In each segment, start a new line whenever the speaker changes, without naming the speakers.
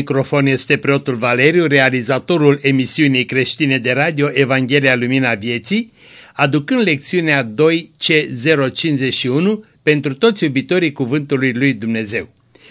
La microfon este preotul Valeriu, realizatorul emisiunii creștine de radio Evanghelia Lumina Vieții, aducând lecțiunea 2C051 pentru toți iubitorii Cuvântului Lui Dumnezeu.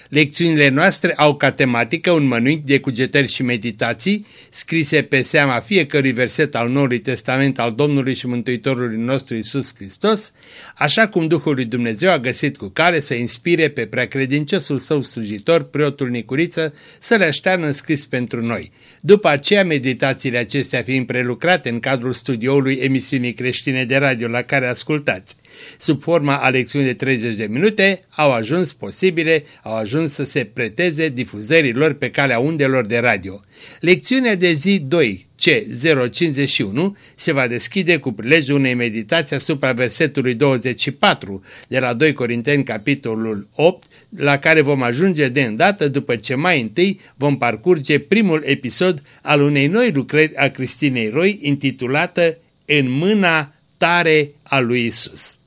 Lecțiunile noastre au ca tematică un mănânc de cugetări și meditații scrise pe seama fiecărui verset al Noului Testament al Domnului și Mântuitorului nostru Isus Hristos, așa cum Duhul lui Dumnezeu a găsit cu care să inspire pe preacredinciosul său slujitor, preotul Nicuriță, să le aștearnă scris pentru noi. După aceea, meditațiile acestea fiind prelucrate în cadrul studioului emisiunii creștine de radio la care ascultați sub forma a lecțiuni de 30 de minute, au ajuns posibile, au ajuns să se preteze difuzării lor pe calea undelor de radio. Lecțiunea de zi 2, C051, se va deschide cu prilejul unei meditații asupra versetului 24 de la 2 Corinteni, capitolul 8, la care vom ajunge de îndată după ce mai întâi vom parcurge primul episod al unei noi lucrări a Cristinei Roy intitulată În mâna tare a lui Isus.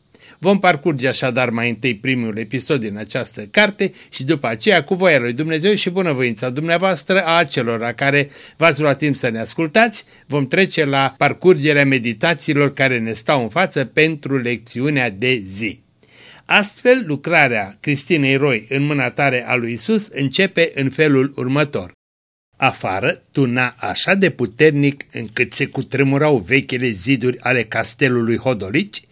Vom parcurge așadar mai întâi primul episod din această carte și după aceea cu voia lui Dumnezeu și bunăvoința dumneavoastră a acelora care v-ați luat timp să ne ascultați, vom trece la parcurgerea meditațiilor care ne stau în față pentru lecțiunea de zi. Astfel, lucrarea Cristinei Roy în mâna tare a lui Isus începe în felul următor. Afară tuna așa de puternic încât se cutremurau vechile ziduri ale castelului Hodolici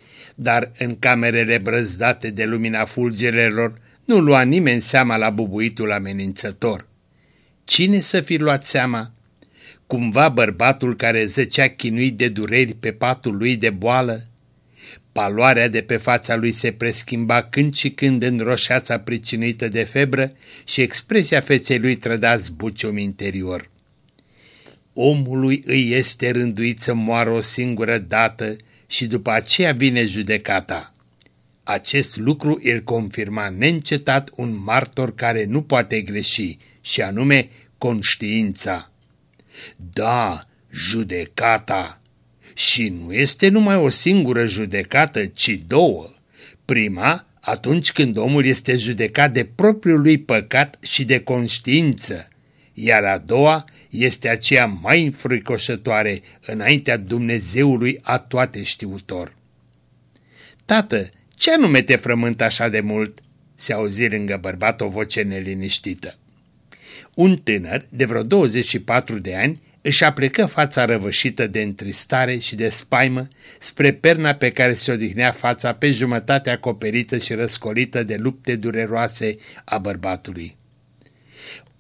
dar în camerele brăzdate de lumina fulgerelor nu lua nimeni seama la bubuitul amenințător. Cine să fi luat seama? Cumva bărbatul care zăcea chinuit de dureri pe patul lui de boală? Paloarea de pe fața lui se preschimba când și când în roșața pricinuită de febră și expresia feței lui trăda zbucium interior. Omului îi este rânduit să moară o singură dată și după aceea vine judecata. Acest lucru îl confirma neîncetat un martor care nu poate greși, și anume conștiința. Da, judecata. Și nu este numai o singură judecată, ci două. Prima, atunci când omul este judecat de propriul lui păcat și de conștiință, iar a doua este aceea mai înfricoșătoare înaintea Dumnezeului a toate știutor. Tată, ce anume te frământ așa de mult?" se auzi lângă bărbat o voce neliniștită. Un tânăr de vreo 24 de ani își aplecă fața răvășită de întristare și de spaimă spre perna pe care se odihnea fața pe jumătate acoperită și răscolită de lupte dureroase a bărbatului.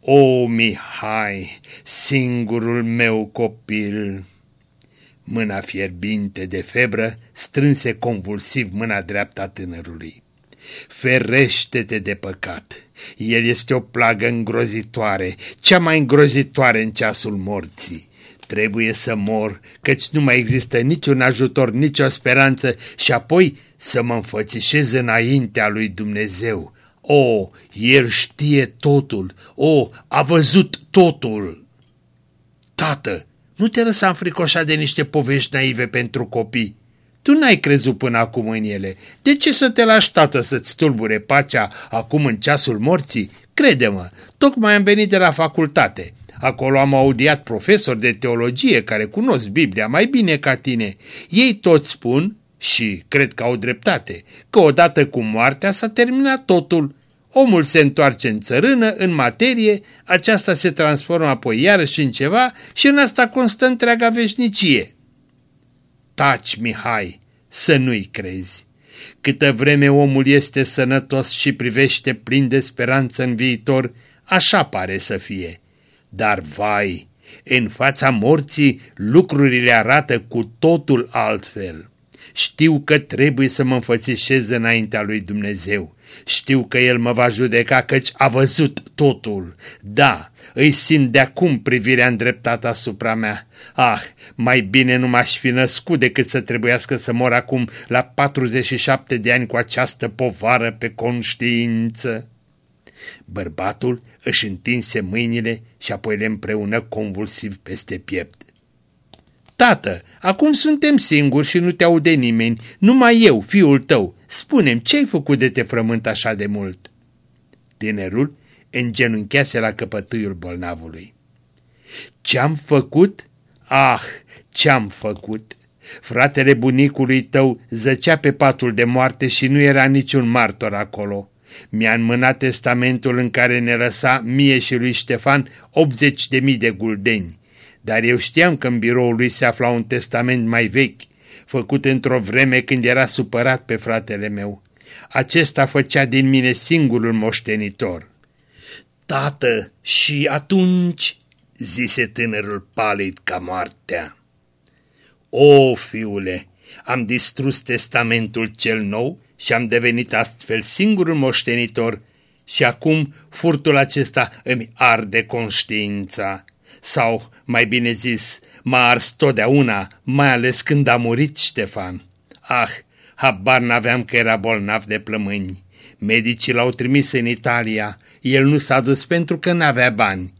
O, Mihai, singurul meu copil! Mâna fierbinte de febră strânse convulsiv mâna dreapta tânărului. Ferește-te de păcat! El este o plagă îngrozitoare, cea mai îngrozitoare în ceasul morții. Trebuie să mor, căci nu mai există niciun ajutor, nicio speranță și apoi să mă înfățișez înaintea lui Dumnezeu o, el știe totul, o, a văzut totul. Tată, nu te lăsa înfricoșat de niște povești naive pentru copii. Tu n-ai crezut până acum în ele. De ce să te lași, tată, să-ți tulbure pacea acum în ceasul morții? Crede-mă, tocmai am venit de la facultate. Acolo am audiat profesori de teologie care cunosc Biblia mai bine ca tine. Ei toți spun, și cred că au dreptate, că odată cu moartea s-a terminat totul Omul se întoarce în țărână, în materie, aceasta se transformă apoi iarăși în ceva și în asta constă întreaga veșnicie. Taci, Mihai, să nu-i crezi. Câtă vreme omul este sănătos și privește plin de speranță în viitor, așa pare să fie. Dar, vai, în fața morții lucrurile arată cu totul altfel. Știu că trebuie să mă înfățișez înaintea lui Dumnezeu știu că el mă va judeca căci a văzut totul. Da, îi simt de acum privirea îndreptată asupra mea. Ah, mai bine nu m-aș fi născut decât să trebuiască să mor acum la 47 de ani cu această povară pe conștiință. Bărbatul își întinse mâinile și apoi le împreună convulsiv peste piept. Tată, acum suntem singuri și nu te aude nimeni, numai eu, fiul tău. Spunem, ce ai făcut de te frământ așa de mult? Tinerul îngenunchease la căpătâiul bolnavului. Ce-am făcut? Ah, ce-am făcut? Fratele bunicului tău zăcea pe patul de moarte și nu era niciun martor acolo. Mi-a înmânat testamentul în care ne lăsa mie și lui Ștefan 80 de mii de guldeni. Dar eu știam că în biroul lui se afla un testament mai vechi, făcut într-o vreme când era supărat pe fratele meu. Acesta făcea din mine singurul moștenitor. Tată, și atunci, zise tânărul palid ca moartea. O, fiule, am distrus testamentul cel nou și am devenit astfel singurul moștenitor și acum furtul acesta îmi arde conștiința. Sau, mai bine zis, m-a ars totdeauna, mai ales când a murit Ștefan. Ah, habar n-aveam că era bolnav de plămâni. Medicii l-au trimis în Italia, el nu s-a dus pentru că n-avea bani.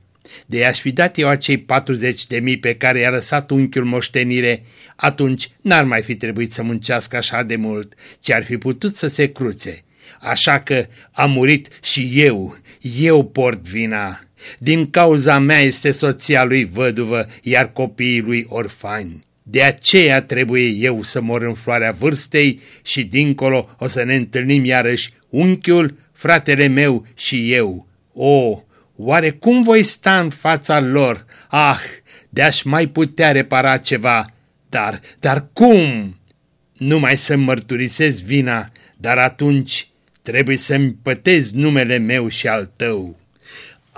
De aș fi dat eu acei 40 de mii pe care i-a lăsat unchiul moștenire, atunci n-ar mai fi trebuit să muncească așa de mult, ci ar fi putut să se cruțe. Așa că a murit și eu, eu port vina. Din cauza mea este soția lui văduvă, iar copiii lui orfani. De aceea trebuie eu să mor în floarea vârstei și dincolo o să ne întâlnim iarăși unchiul, fratele meu și eu. O, oare cum voi sta în fața lor? Ah, de-aș mai putea repara ceva, dar, dar cum? Numai să-mi mărturisez vina, dar atunci trebuie să-mi pătez numele meu și al tău.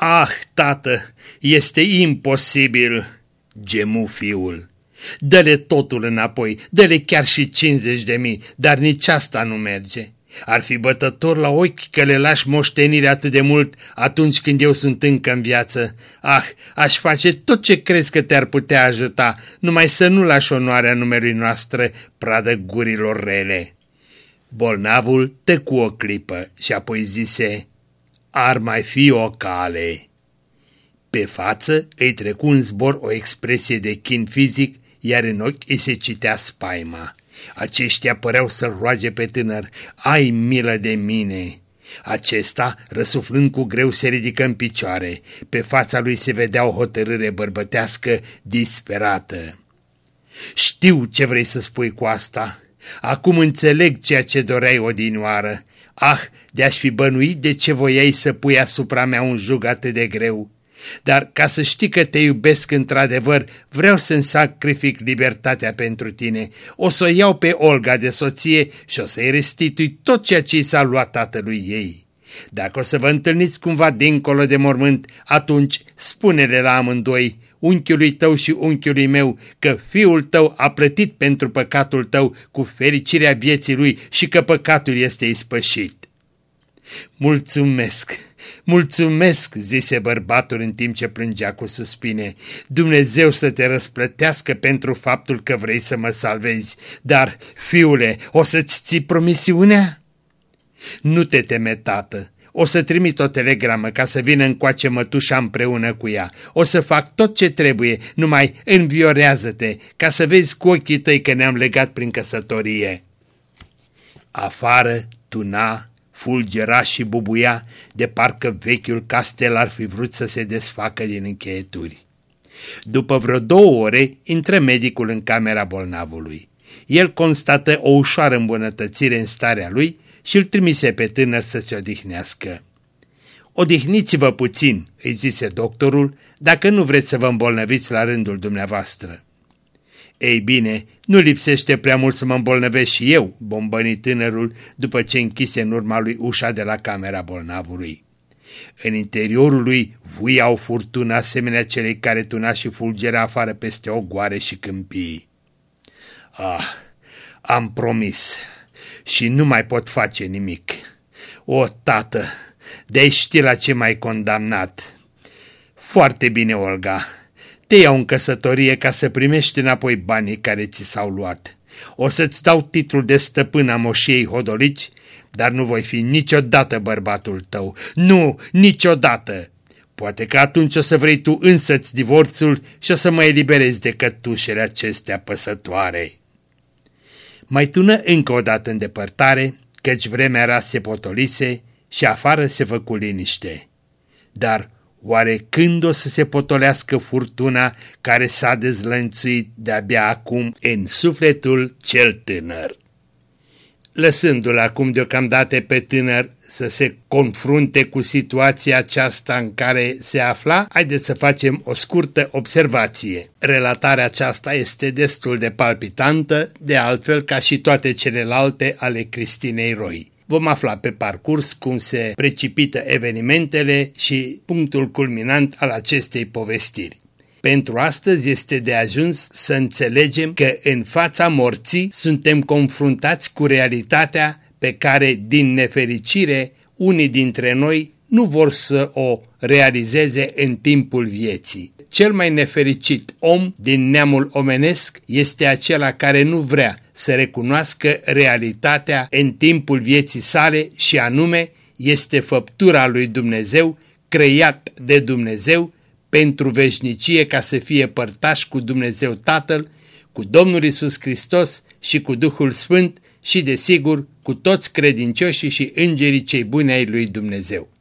Ah, tată, este imposibil, gemu fiul. Dă-le totul înapoi, dă-le chiar și 50 de mii, dar nici asta nu merge. Ar fi bătător la ochi că le lași moștenire atât de mult atunci când eu sunt încă în viață. Ah, aș face tot ce crezi că te-ar putea ajuta, numai să nu lași onoarea numelui noastre pradă gurilor rele. Bolnavul tăcu o clipă și apoi zise, ar mai fi o cale. Pe față îi trecu în zbor o expresie de chin fizic, iar în ochi îi se citea spaima. Aceștia păreau să-l roage pe tânăr, ai milă de mine! Acesta, răsuflând cu greu, se ridică în picioare. Pe fața lui se vedea o hotărâre bărbătească disperată. Știu ce vrei să spui cu asta. Acum înțeleg ceea ce doreai odinioară. Ah, de-aș fi bănuit de ce voiai să pui asupra mea un jug atât de greu. Dar ca să știi că te iubesc într-adevăr, vreau să-mi sacrific libertatea pentru tine. O să o iau pe Olga de soție și o să-i restitui tot ceea ce i s-a luat tatălui ei. Dacă o să vă întâlniți cumva dincolo de mormânt, atunci spune-le la amândoi, unchiului tău și unchiului meu, că fiul tău a plătit pentru păcatul tău cu fericirea vieții lui și că păcatul este ispășit. Mulțumesc! Mulțumesc, zise bărbatul în timp ce plângea cu suspine. Dumnezeu să te răsplătească pentru faptul că vrei să mă salvezi, dar, fiule, o să-ți ții promisiunea? Nu te teme, tată. O să trimit o telegramă ca să vină încoace mătușa împreună cu ea. O să fac tot ce trebuie, numai înviorează-te, ca să vezi cu ochii tăi că ne-am legat prin căsătorie. Afară tuna fulgera și bubuia, de parcă vechiul castel ar fi vrut să se desfacă din încheieturi. După vreo două ore, intră medicul în camera bolnavului. El constată o ușoară îmbunătățire în starea lui și îl trimise pe tânăr să se odihnească. Odihniți-vă puțin, îi zise doctorul, dacă nu vreți să vă îmbolnăviți la rândul dumneavoastră. Ei bine, nu lipsește prea mult să mă îmbolnăvesc și eu, bombăni tânărul, după ce închise în urma lui ușa de la camera bolnavului. În interiorul lui vuia o furtună asemenea celei care tuna și fulgera afară peste ogoare și câmpii. Ah, am promis și nu mai pot face nimic. O, tată, de ști la ce mai condamnat. Foarte bine, Olga, te iau în căsătorie ca să primești înapoi banii care ți s-au luat. O să-ți dau titlul de stăpân a moșiei Hodolici, dar nu voi fi niciodată bărbatul tău. Nu, niciodată! Poate că atunci o să vrei tu însăți divorțul și o să mă eliberezi de cătușele acestea păsătoare. Mai tună încă o dată în depărtare, căci vremea era se potolise și afară se făcu liniște. dar oare când o să se potolească furtuna care s-a dezlănțuit de-abia acum în sufletul cel tânăr? Lăsându-l acum deocamdată pe tânăr să se confrunte cu situația aceasta în care se afla, haideți să facem o scurtă observație. Relatarea aceasta este destul de palpitantă, de altfel ca și toate celelalte ale Cristinei Roy. Vom afla pe parcurs cum se precipită evenimentele și punctul culminant al acestei povestiri. Pentru astăzi este de ajuns să înțelegem că în fața morții suntem confruntați cu realitatea pe care, din nefericire, unii dintre noi nu vor să o realizeze în timpul vieții. Cel mai nefericit om din neamul omenesc este acela care nu vrea să recunoască realitatea în timpul vieții sale și anume este făptura lui Dumnezeu, creat de Dumnezeu pentru veșnicie ca să fie părtaș cu Dumnezeu Tatăl, cu Domnul Isus Hristos și cu Duhul Sfânt și, desigur, cu toți credincioșii și îngerii cei buni ai lui Dumnezeu.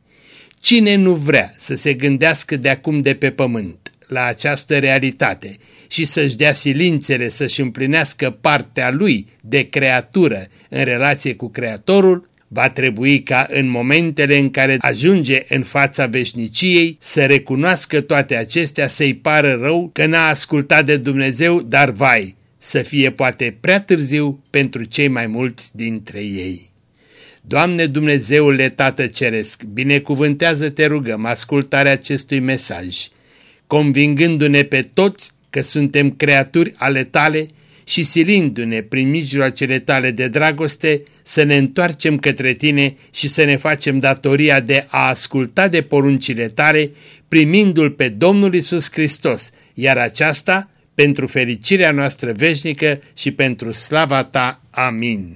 Cine nu vrea să se gândească de acum de pe pământ la această realitate și să-și dea silințele să-și împlinească partea lui de creatură în relație cu Creatorul, va trebui ca în momentele în care ajunge în fața veșniciei să recunoască toate acestea, să-i pară rău că n-a ascultat de Dumnezeu, dar vai, să fie poate prea târziu pentru cei mai mulți dintre ei. Doamne Dumnezeule Tată Ceresc, binecuvântează-te rugăm ascultarea acestui mesaj, convingându-ne pe toți că suntem creaturi ale tale și silindu-ne prin mijloacele tale de dragoste să ne întoarcem către tine și să ne facem datoria de a asculta de poruncile tale, primindu-L pe Domnul Isus Hristos, iar aceasta pentru fericirea noastră veșnică și pentru slava ta. Amin.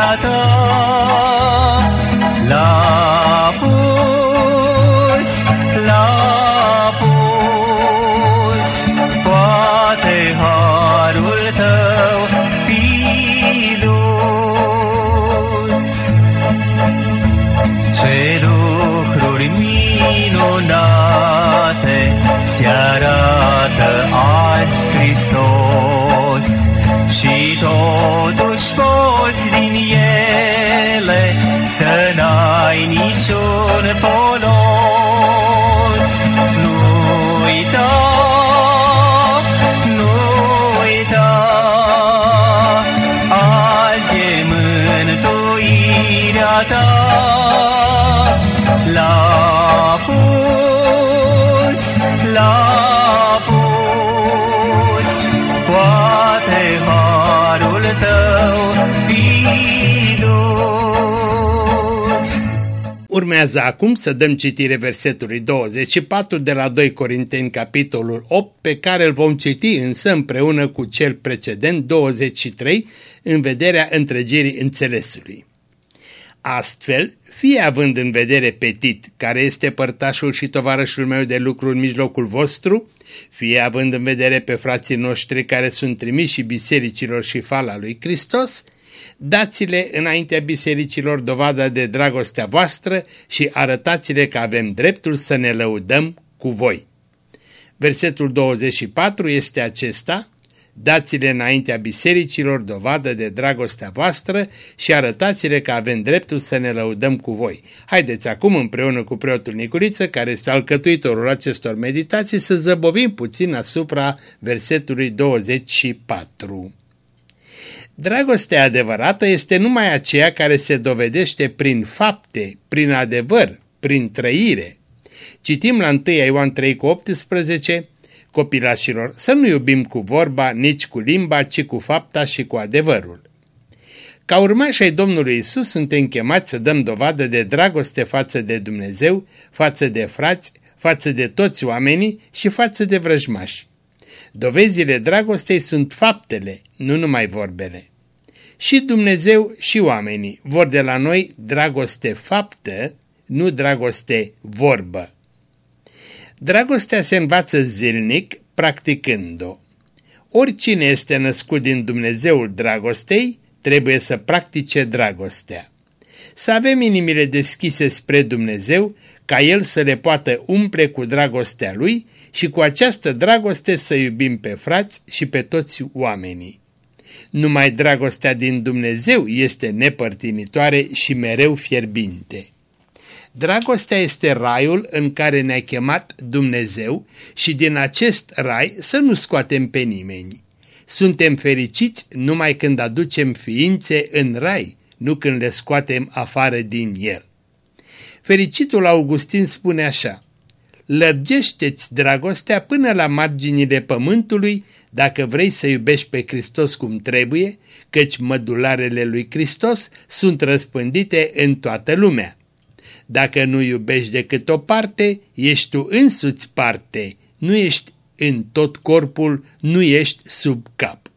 mântuirea ta. La pus, la pus, poate harul tău fi dus. Ce lucruri minunate ți arată azi Hristos și totuși poți din ele să n-ai niciun folos. Nu uita,
Urmează acum să dăm citire versetului 24 de la 2 Corinteni, capitolul 8, pe care îl vom citi însă împreună cu cel precedent 23, în vederea întregirii înțelesului. Astfel, fie având în vedere Petit, care este părtașul și tovarășul meu de lucru în mijlocul vostru, fie având în vedere pe frații noștri care sunt trimiși bisericilor și fala lui Hristos, dați-le înaintea bisericilor dovada de dragostea voastră și arătați-le că avem dreptul să ne lăudăm cu voi. Versetul 24 este acesta, dați-le înaintea bisericilor dovadă de dragostea voastră și arătați-le că avem dreptul să ne lăudăm cu voi. Haideți acum împreună cu preotul Nicuriță, care este alcătuitorul acestor meditații, să zăbovim puțin asupra versetului 24. Dragostea adevărată este numai aceea care se dovedește prin fapte, prin adevăr, prin trăire. Citim la 1 Ioan 3 cu 18, copilașilor, să nu iubim cu vorba, nici cu limba, ci cu fapta și cu adevărul. Ca urmași ai Domnului Isus suntem chemați să dăm dovadă de dragoste față de Dumnezeu, față de frați, față de toți oamenii și față de vrăjmași. Dovezile dragostei sunt faptele, nu numai vorbele. Și Dumnezeu și oamenii vor de la noi dragoste faptă, nu dragoste vorbă. Dragostea se învață zilnic, practicând-o. Oricine este născut din Dumnezeul dragostei, trebuie să practice dragostea. Să avem inimile deschise spre Dumnezeu, ca El să le poată umple cu dragostea Lui și cu această dragoste să iubim pe frați și pe toți oamenii. Numai dragostea din Dumnezeu este nepărtinitoare și mereu fierbinte. Dragostea este raiul în care ne-a chemat Dumnezeu și din acest rai să nu scoatem pe nimeni. Suntem fericiți numai când aducem ființe în rai, nu când le scoatem afară din el. Fericitul Augustin spune așa, Lărgește-ți dragostea până la marginile pământului dacă vrei să iubești pe Hristos cum trebuie, căci mădularele lui Hristos sunt răspândite în toată lumea. Dacă nu iubești decât o parte, ești tu însuți parte, nu ești în tot corpul, nu ești sub cap.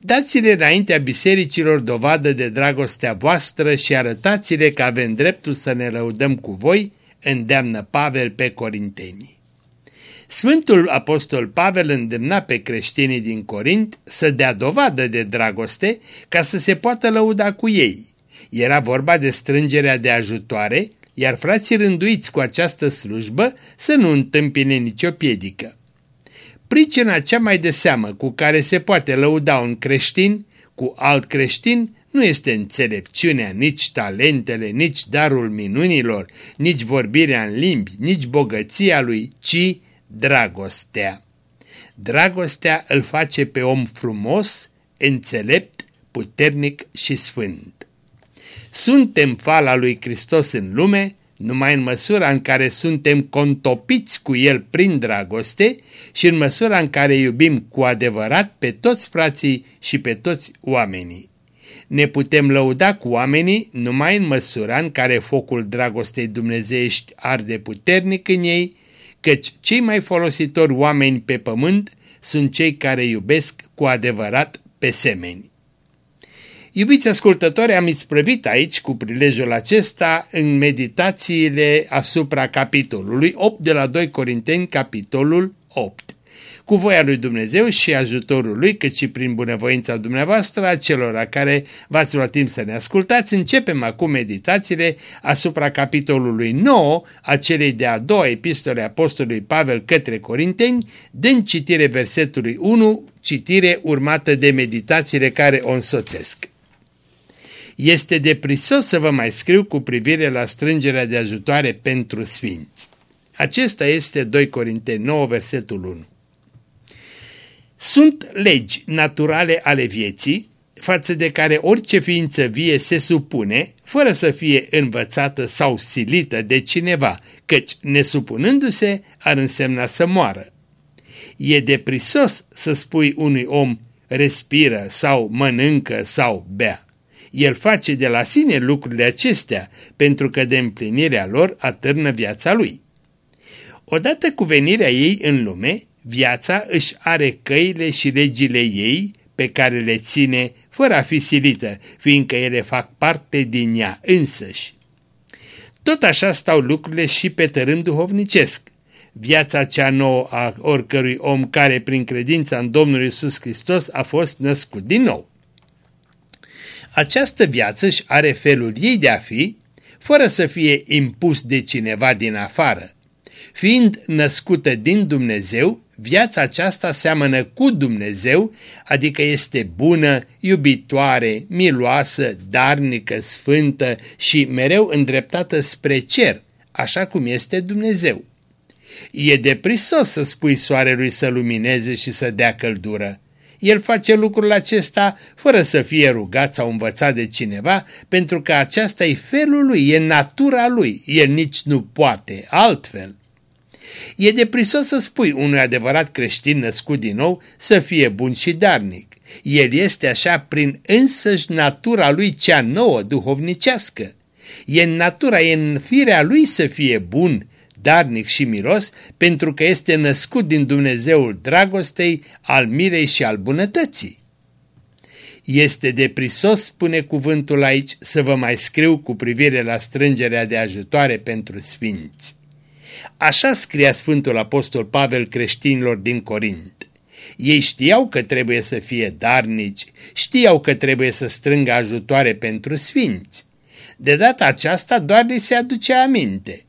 Dați-le înaintea bisericilor dovadă de dragostea voastră și arătați-le că avem dreptul să ne lăudăm cu voi, îndeamnă Pavel pe Corinteni. Sfântul Apostol Pavel îndemna pe creștinii din Corint să dea dovadă de dragoste ca să se poată lăuda cu ei. Era vorba de strângerea de ajutoare, iar frații rânduiți cu această slujbă să nu întâmpine nicio piedică. Pricina cea mai de seamă cu care se poate lăuda un creștin cu alt creștin nu este înțelepciunea, nici talentele, nici darul minunilor, nici vorbirea în limbi, nici bogăția lui, ci dragostea. Dragostea îl face pe om frumos, înțelept, puternic și sfânt. Suntem fala lui Hristos în lume numai în măsura în care suntem contopiți cu El prin dragoste și în măsura în care iubim cu adevărat pe toți frații și pe toți oamenii. Ne putem lăuda cu oamenii numai în măsura în care focul dragostei dumnezeiești arde puternic în ei, căci cei mai folositori oameni pe pământ sunt cei care iubesc cu adevărat pe semeni. Iubiți ascultători, am isprăvit aici cu prilejul acesta în meditațiile asupra capitolului 8 de la 2 Corinteni, capitolul 8. Cu voia lui Dumnezeu și ajutorul lui, cât și prin bunăvoința dumneavoastră, a celor care v-ați luat timp să ne ascultați, începem acum meditațiile asupra capitolului 9 a celei de-a doua epistole apostolului Pavel către Corinteni, din citire versetului 1, citire urmată de meditațiile care o însoțesc. Este deprisos să vă mai scriu cu privire la strângerea de ajutoare pentru sfinți. Acesta este 2 Corinteni 9, versetul 1. Sunt legi naturale ale vieții, față de care orice ființă vie se supune, fără să fie învățată sau silită de cineva, căci nesupunându-se ar însemna să moară. E deprisos să spui unui om respiră sau mănâncă sau bea. El face de la sine lucrurile acestea, pentru că de împlinirea lor atârnă viața lui. Odată cu venirea ei în lume, viața își are căile și legile ei pe care le ține fără a fi silită, fiindcă ele fac parte din ea însăși. Tot așa stau lucrurile și pe tărâm duhovnicesc. Viața cea nouă a oricărui om care prin credința în Domnul Isus Hristos a fost născut din nou. Această viață își are felul ei de a fi, fără să fie impus de cineva din afară. Fiind născută din Dumnezeu, viața aceasta seamănă cu Dumnezeu, adică este bună, iubitoare, miloasă, darnică, sfântă și mereu îndreptată spre cer, așa cum este Dumnezeu. E deprisos să spui soarelui să lumineze și să dea căldură. El face lucrul acesta fără să fie rugat sau învățat de cineva, pentru că aceasta e felul lui, e natura lui, el nici nu poate altfel. E deprisos să spui unui adevărat creștin născut din nou să fie bun și darnic. El este așa prin însăși natura lui cea nouă, duhovnicească. E în natura, e în firea lui să fie bun, darnic și miros, pentru că este născut din Dumnezeul dragostei, al mirei și al bunătății. Este de prisos, spune cuvântul aici, să vă mai scriu cu privire la strângerea de ajutoare pentru sfinți. Așa scria Sfântul Apostol Pavel creștinilor din Corint. Ei știau că trebuie să fie darnici, știau că trebuie să strângă ajutoare pentru sfinți. De data aceasta doar li se aduce aminte.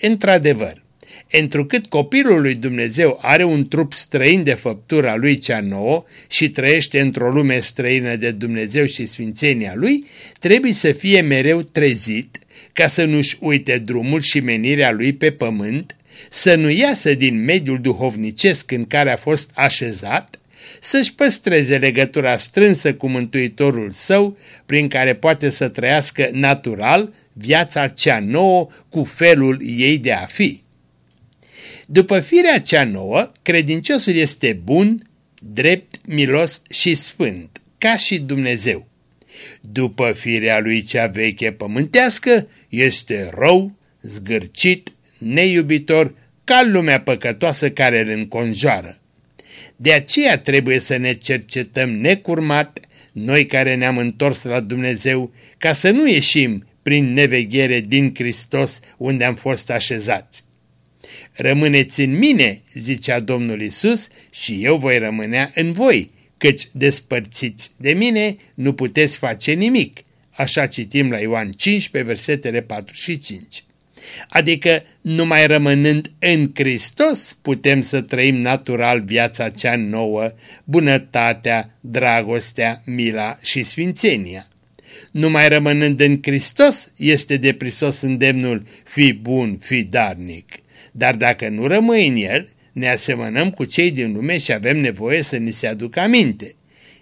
Într-adevăr, întrucât copilul lui Dumnezeu are un trup străin de făptura lui cea nouă și trăiește într-o lume străină de Dumnezeu și sfințenia lui, trebuie să fie mereu trezit ca să nu-și uite drumul și menirea lui pe pământ, să nu iasă din mediul duhovnicesc în care a fost așezat, să-și păstreze legătura strânsă cu Mântuitorul său, prin care poate să trăiască natural viața cea nouă cu felul ei de a fi. După firea cea nouă, credinciosul este bun, drept, milos și sfânt, ca și Dumnezeu. După firea lui cea veche pământească, este rău, zgârcit, neiubitor, ca lumea păcătoasă care îl înconjoară. De aceea trebuie să ne cercetăm necurmat, noi care ne-am întors la Dumnezeu, ca să nu ieșim prin neveghere din Hristos unde am fost așezați. Rămâneți în mine, zicea Domnul Isus, și eu voi rămânea în voi, căci despărțiți de mine nu puteți face nimic. Așa citim la Ioan 15, versetele 4 și 5. Adică, numai rămânând în Hristos, putem să trăim natural viața cea nouă, bunătatea, dragostea, mila și sfințenia. Numai rămânând în Hristos este de prisos îndemnul fi bun, fi darnic. Dar dacă nu rămâi în el, ne asemănăm cu cei din lume și avem nevoie să ni se aducă aminte.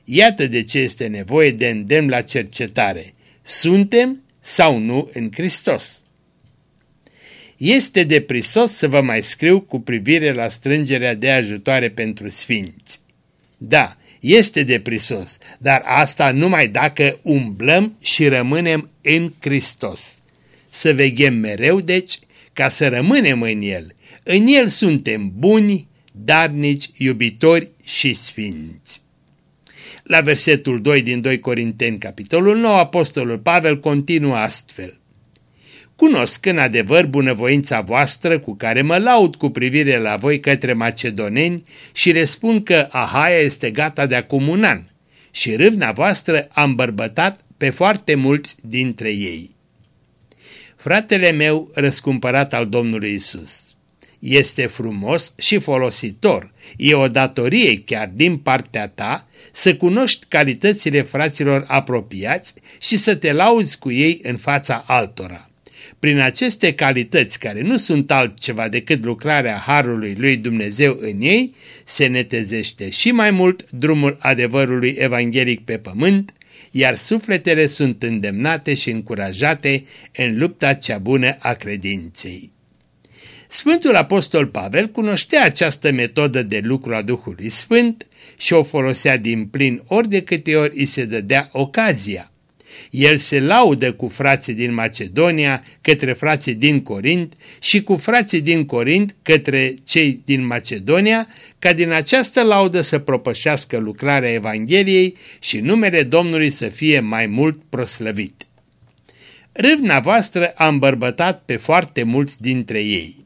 Iată de ce este nevoie de îndemn la cercetare. Suntem sau nu în Hristos? Este de prisos să vă mai scriu cu privire la strângerea de ajutoare pentru sfinți. Da, este de prisos, dar asta numai dacă umblăm și rămânem în Hristos. Să veghem mereu, deci, ca să rămânem în El. În El suntem buni, darnici, iubitori și sfinți. La versetul 2 din 2 Corinteni, capitolul 9, Apostolul Pavel continuă astfel. Cunosc în adevăr bunăvoința voastră cu care mă laud cu privire la voi către macedoneni și le spun că Ahaia este gata de acum un an și râvna voastră am bărbătat pe foarte mulți dintre ei. Fratele meu răscumpărat al Domnului Isus. Este frumos și folositor, e o datorie chiar din partea ta să cunoști calitățile fraților apropiați și să te lauzi cu ei în fața altora. Prin aceste calități, care nu sunt altceva decât lucrarea Harului lui Dumnezeu în ei, se netezește și mai mult drumul adevărului evanghelic pe pământ, iar sufletele sunt îndemnate și încurajate în lupta cea bună a credinței. Sfântul Apostol Pavel cunoștea această metodă de lucru a Duhului Sfânt și o folosea din plin ori de câte ori îi se dădea ocazia. El se laudă cu frații din Macedonia către frații din Corint și cu frații din Corint către cei din Macedonia, ca din această laudă să propășească lucrarea Evangheliei și numele Domnului să fie mai mult proslăvit. Râvna voastră a îmbărbătat pe foarte mulți dintre ei.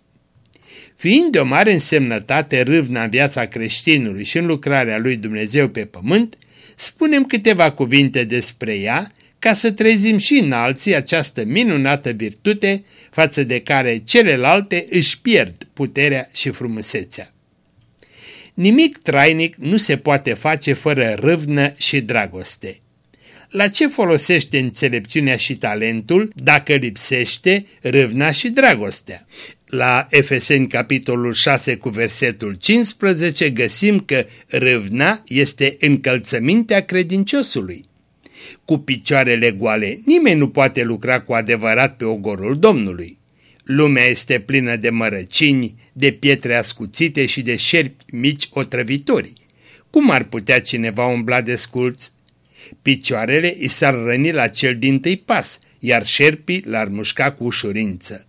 Fiind de o mare însemnătate râvna în viața creștinului și în lucrarea lui Dumnezeu pe pământ, spunem câteva cuvinte despre ea ca să trezim și în alții această minunată virtute față de care celelalte își pierd puterea și frumusețea. Nimic trainic nu se poate face fără râvnă și dragoste. La ce folosește înțelepciunea și talentul dacă lipsește râvna și dragostea? La Efeseni capitolul 6 cu versetul 15 găsim că râvna este încălțămintea credinciosului. Cu picioarele goale nimeni nu poate lucra cu adevărat pe ogorul Domnului. Lumea este plină de mărăcini, de pietre ascuțite și de șerpi mici otrăvitori. Cum ar putea cineva umbla desculț? Picioarele i s-ar răni la cel din tâi pas, iar șerpii l-ar mușca cu ușurință.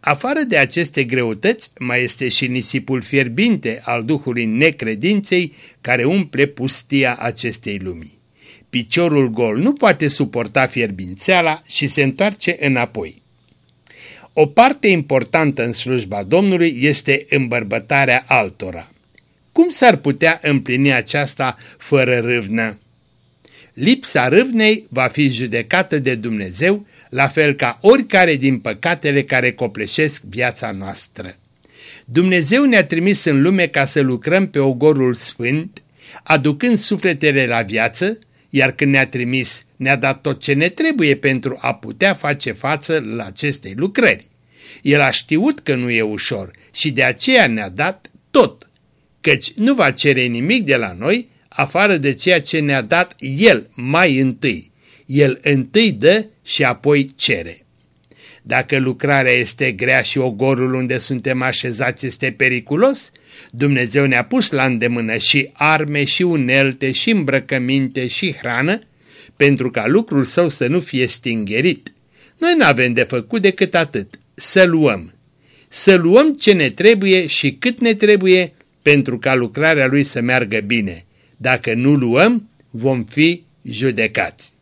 Afară de aceste greutăți, mai este și nisipul fierbinte al duhului necredinței care umple pustia acestei lumii. Piciorul gol nu poate suporta fierbințeala și se întoarce înapoi. O parte importantă în slujba Domnului este îmbărbătarea altora. Cum s-ar putea împlini aceasta fără râvnă? Lipsa râvnei va fi judecată de Dumnezeu, la fel ca oricare din păcatele care copleșesc viața noastră. Dumnezeu ne-a trimis în lume ca să lucrăm pe ogorul sfânt, aducând sufletele la viață, iar când ne-a trimis, ne-a dat tot ce ne trebuie pentru a putea face față la acestei lucrări. El a știut că nu e ușor și de aceea ne-a dat tot, căci nu va cere nimic de la noi, afară de ceea ce ne-a dat El mai întâi. El întâi dă și apoi cere. Dacă lucrarea este grea și ogorul unde suntem așezați este periculos, Dumnezeu ne-a pus la îndemână și arme și unelte și îmbrăcăminte și hrană, pentru ca lucrul său să nu fie stingerit. Noi nu avem de făcut decât atât, să luăm. Să luăm ce ne trebuie și cât ne trebuie pentru ca lucrarea lui să meargă bine. Dacă nu luăm, vom fi judecați.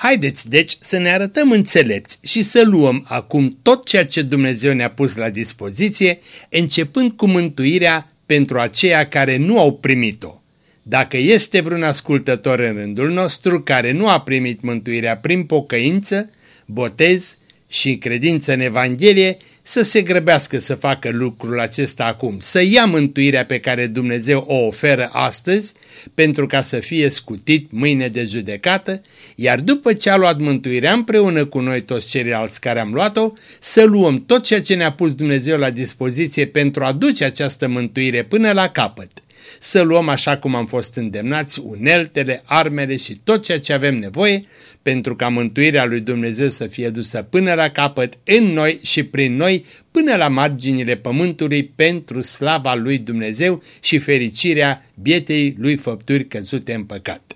Haideți, deci, să ne arătăm înțelepți și să luăm acum tot ceea ce Dumnezeu ne-a pus la dispoziție, începând cu mântuirea pentru aceia care nu au primit-o. Dacă este vreun ascultător în rândul nostru care nu a primit mântuirea prin pocăință, botez și credință în Evanghelie, să se grăbească să facă lucrul acesta acum, să ia mântuirea pe care Dumnezeu o oferă astăzi pentru ca să fie scutit mâine de judecată, iar după ce a luat mântuirea împreună cu noi toți ceilalți care am luat-o, să luăm tot ceea ce ne-a pus Dumnezeu la dispoziție pentru a duce această mântuire până la capăt să luăm așa cum am fost îndemnați uneltele, armele și tot ceea ce avem nevoie pentru ca mântuirea lui Dumnezeu să fie dusă până la capăt în noi și prin noi până la marginile pământului pentru slava lui Dumnezeu și fericirea bietei lui făpturi căzute în păcat.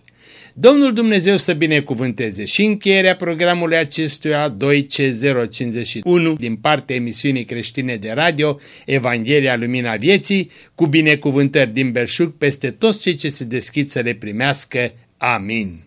Domnul Dumnezeu să binecuvânteze și încheierea programului acestuia 2C051 din partea emisiunii creștine de radio Evanghelia Lumina Vieții cu binecuvântări din belșug peste toți cei ce se deschid să le primească. Amin.